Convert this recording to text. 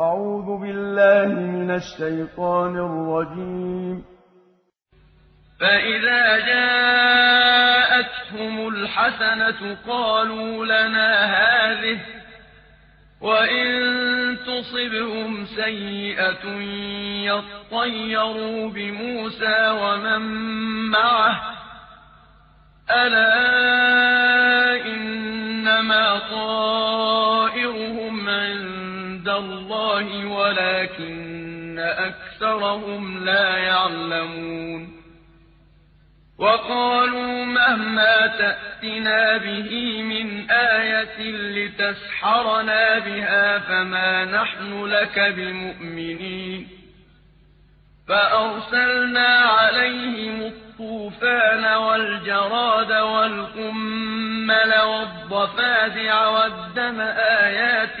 أعوذ بالله من الشيطان الرجيم. فإذا جاءتهم الحسنة قالوا لنا هذه وإن تصبهم سيئة يطيروا بموسى ومن معه. ألا إنما طائرهم عند الله ولكن أكثرهم لا يعلمون. وقالوا مهما تأتنا به من آية لتسحرنا بها فما نحن لك بمؤمنين. فأرسلنا عليهم الطوفان والجراد والقمل والضفادع والدم آيات